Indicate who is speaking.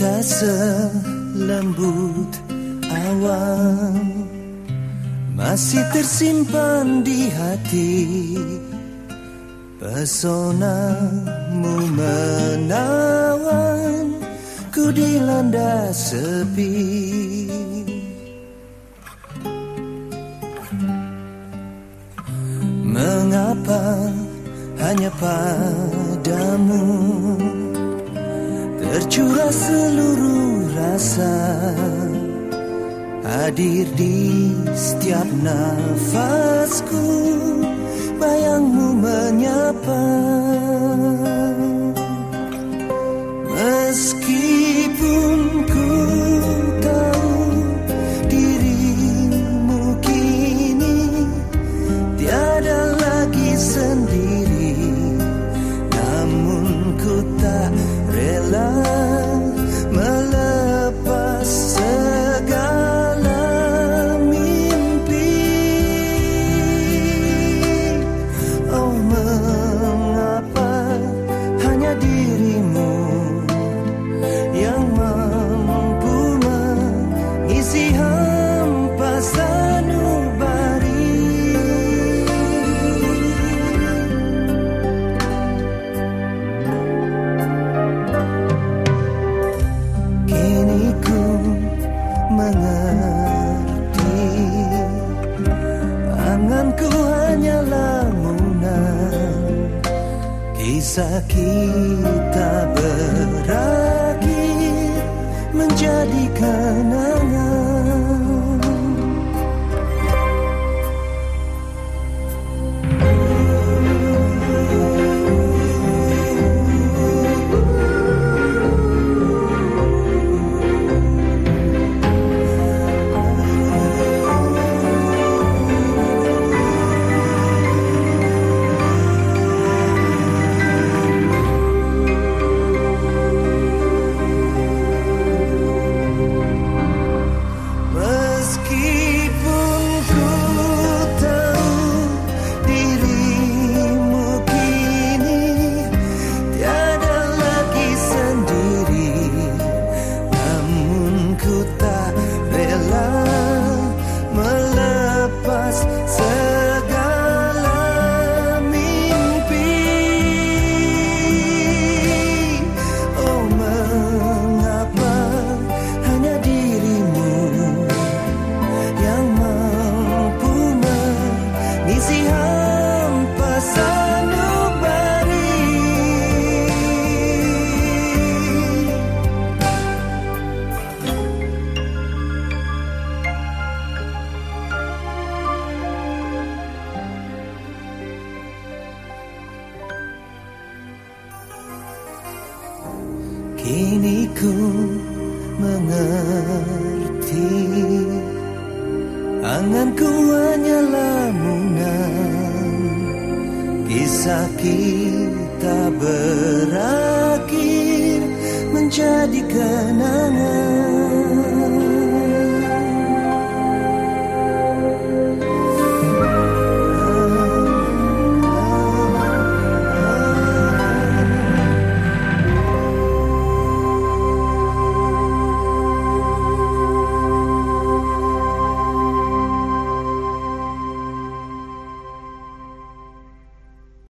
Speaker 1: Cinta selembut awan Masih tersimpan di hati Pesonamu menawan Ku dilanda sepi. Mengapa hanya padamu Tercurah seluruh rasa Hadir di setiap nafasku. Bayangmu menyapa. Meskipun mengerti. Anganku hanya lamunan Kisah kita berakhir Menjadi kenangan Kini ku mengerti Anganku hanya Kisah kita berakhir menjadi kenangan